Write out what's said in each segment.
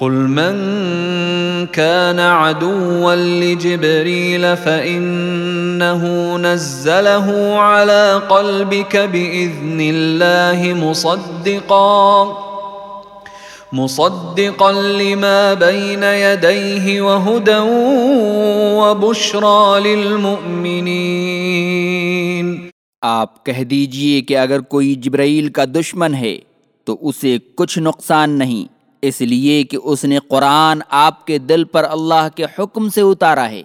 قل من كان عدوا لجبريل فانه نزله على قلبك باذن الله مصدقا مصدقا لما بين يديه وهدى وبشرى للمؤمنين۔ آپ کہہ دیجئے کہ اگر کوئی جبرائیل کا دشمن ہے تو اسے کچھ نقصان نہیں۔ اس لیے کہ اس نے قرآن آپ کے دل پر اللہ کے حکم سے اتارا ہے،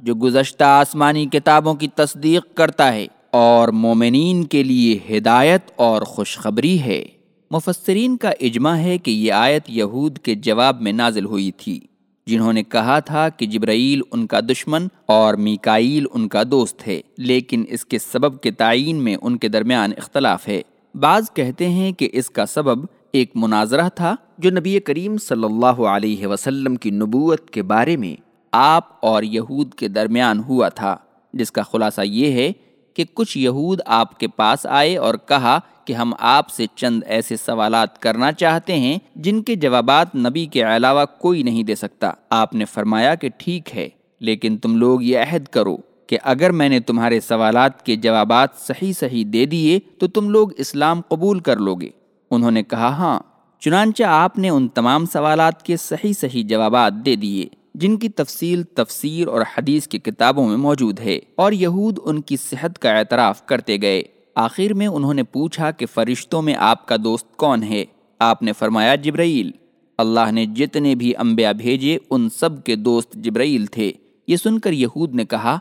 جو گزشتہ آسمانی کتابوں کی تصدیق کرتا ہے، اور مومنین کے لیے ہدایت اور خوشخبری ہے۔ مفسرین کا اجماع ہے کہ یہ آیت یہود کے جواب میں نازل ہوئی تھی، جنہوں نے کہا تھا کہ جبرائیل ان کا دشمن اور میکائیل ان کا دوست ہے، لیکن اس کے سبب کے تعین میں ان کے درمیان اختلاف ہے۔ بعض کہتے ہیں کہ اس کا سبب ایک مناظرہ تھا جو نبی کریم صلی اللہ علیہ وسلم کی نبوت کے بارے میں آپ اور یہود کے درمیان ہوا تھا، جس کا خلاصہ یہ ہے کہ کچھ یہود آپ کے پاس آئے اور کہا کہ ہم آپ سے چند ایسے سوالات کرنا چاہتے ہیں جن کے جوابات نبی کے علاوہ کوئی نہیں دے سکتا۔ آپ نے فرمایا کہ ٹھیک ہے، لیکن تم لوگ یہ عہد کرو کہ اگر میں نے تمہارے سوالات کے جوابات صحیح صحیح دے دیے تو تم لوگ اسلام قبول کر لوگے۔ انہوں نے کہا ہاں چنانچہ آپ نے ان تمام سوالات کے صحیح صحیح جوابات دے دیے، جن کی تفصیل تفسیر اور حدیث کی کتابوں میں موجود ہے۔ اور یہود ان کی صحت کا اعتراف کرتے گئے۔ آخر میں انہوں نے پوچھا کہ فرشتوں میں آپ کا دوست کون ہے؟ آپ نے فرمایا، جبرائیل۔ اللہ نے جتنے بھی انبیاء بھیجے، ان سب کے دوست جبرائیل تھے۔ یہ سن کر یہود نے کہا،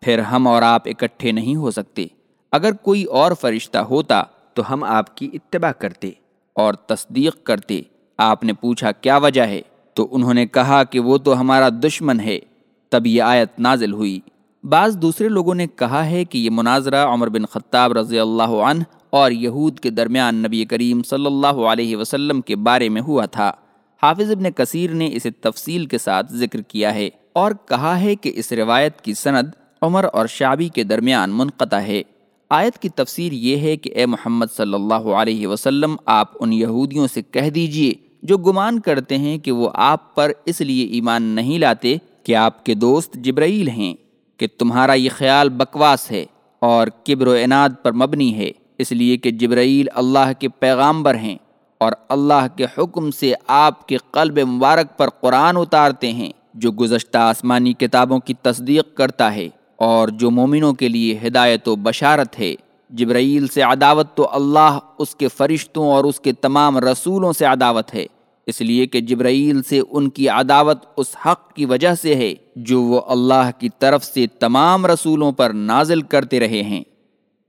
پھر ہم اور آپ اکٹھے نہیں ہو سکتے۔ اگر کوئی اور فرشتہ ہوتا تو ہم آپ کی اتباع کرتے اور تصدیق کرتے۔ آپ نے پوچھا کیا وجہ ہے؟ تو انہوں نے کہا کہ وہ تو ہمارا دشمن ہے۔ تب یہ آیت نازل ہوئی۔ بعض دوسرے لوگوں نے کہا ہے کہ یہ مناظرہ عمر بن خطاب رضی اللہ عنہ اور یہود کے درمیان نبی کریم صلی اللہ علیہ وسلم کے بارے میں ہوا تھا۔ حافظ ابن کثیر نے اسے تفصیل کے ساتھ ذکر کیا ہے اور کہا ہے کہ اس روایت کی سند عمر اور شابی کے درمیان منقطع ہے۔ آیت کی تفسیر یہ ہے کہ اے محمد صلی اللہ علیہ وسلم، آپ ان یہودیوں سے کہہ دیجیے، جو گمان کرتے ہیں کہ وہ آپ پر اس لیے ایمان نہیں لاتے کہ آپ کے دوست جبرائیل ہیں، کہ تمہارا یہ خیال بکواس ہے اور کبر و اناد پر مبنی ہے، اس لیے کہ جبرائیل اللہ کے پیغامبر ہیں اور اللہ کے حکم سے آپ کے قلب مبارک پر قرآن اتارتے ہیں، جو گزشتہ آسمانی کتابوں کی تصدیق کرتا ہے۔ اور جو مومنوں کے لیے ہدایت و بشارت ہے۔ جبرائیل سے عداوت تو اللہ اس کے فرشتوں اور اس کے تمام رسولوں سے عداوت ہے۔ اس لیے کہ جبرائیل سے ان کی عداوت اس حق کی وجہ سے ہے جو وہ اللہ کی طرف سے تمام رسولوں پر نازل کرتے رہے ہیں۔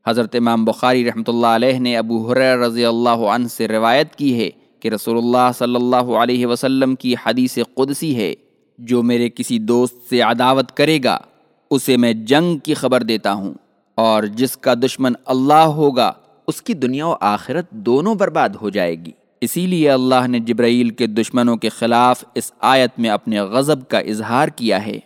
حضرت امام بخاری رحمۃ اللہ علیہ نے ابو حر رضی اللہ عنہ سے روایت کی ہے کہ رسول اللہ صلی اللہ علیہ وسلم کی حدیث قدسی ہے، جو میرے کسی دوست سے عداوت کرے گا۔ اسے میں جنگ کی خبر دیتا ہوں، اور جس کا دشمن اللہ ہوگا، اس کی دنیا و آخرت دونوں برباد ہو جائے گی۔ اسی لیے اللہ نے جبرائیل کے دشمنوں کے خلاف اس آیت میں اپنے غضب کا اظہار کیا ہے۔